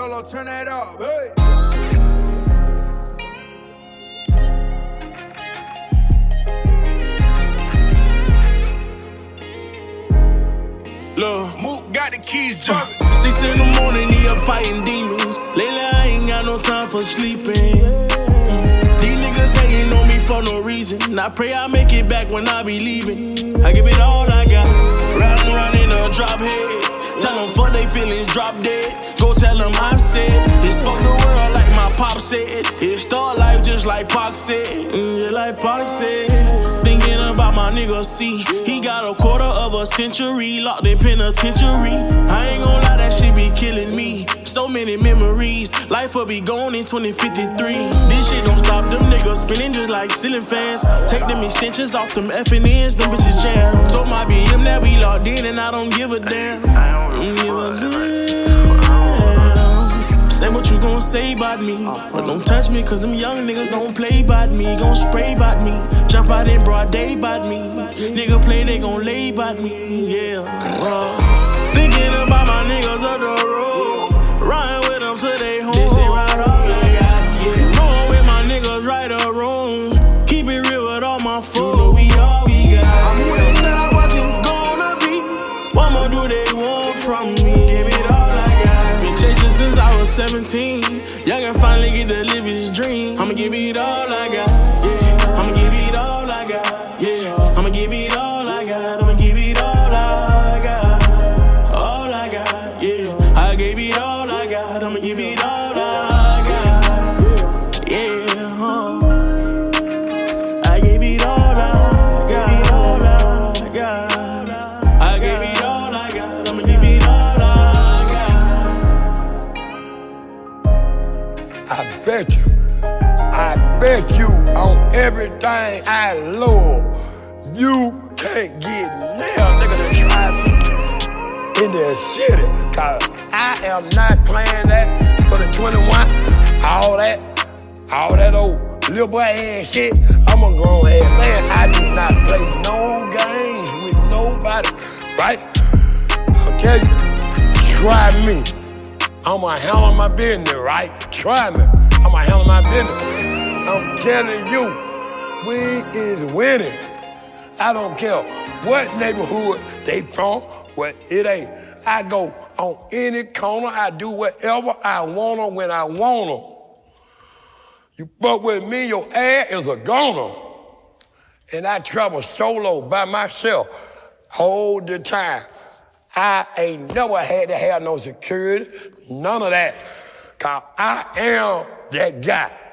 Polo, turn that up, hey. Look, Mook got the keys jumping. Uh, six in the morning, he up fighting demons. Lately, I ain't got no time for sleeping. These niggas hating on me for no reason. I pray I make it back when I be leaving. I give it all I got. Riding around in a feelings, drop dead. Go tell them I said, it's fuck the world like my pop said. It start life just like Pac said. Mm, yeah, like Pac said. Thinking about my nigga C. He got a quarter of a century locked in penitentiary. I ain't gon' lie, that shit be killing me. Many memories. Life will be gone in 2053. This shit don't stop them niggas spinning just like ceiling fans. Take them extensions off them effing ends, them bitches jam. Told my BM that we locked in and I don't give a damn. I Don't give a damn. Say what you gon' say about me. Uh-huh. But don't touch me, cause them young niggas don't play about me. Gon' spray about me. Jump out in broad day about me. Nigga play, they gon' lay about me. Yeah. Thinking about my niggas up the road. They want from me? Give it all I got. Been chasing since I was 17. Young and finally get to live his dream. I'ma give it all I got. Yeah. I'ma give it all I got. Yeah. I'ma give it all I got. I'ma give it all I got. All I got. Yeah. I gave it all I got. I'ma give it all bet you, I bet you on everything I love, you can't get nail nigga to try me in the city. Cause I am not playing that for the 21, all that, all that old little boy ass shit. I'm a grown ass man. I do not play no games with nobody, right? I tell you, try me. I'ma handle my business, right? Try me. I'ma handle my business. I'm telling you, we is winning. I don't care what neighborhood they from, what it ain't. I go on any corner, I do whatever I wanna when I wanna. You fuck with me, your ass is a goner. And I travel solo by myself all the time. I ain't never had to have no security, none of that. Cause I am that guy.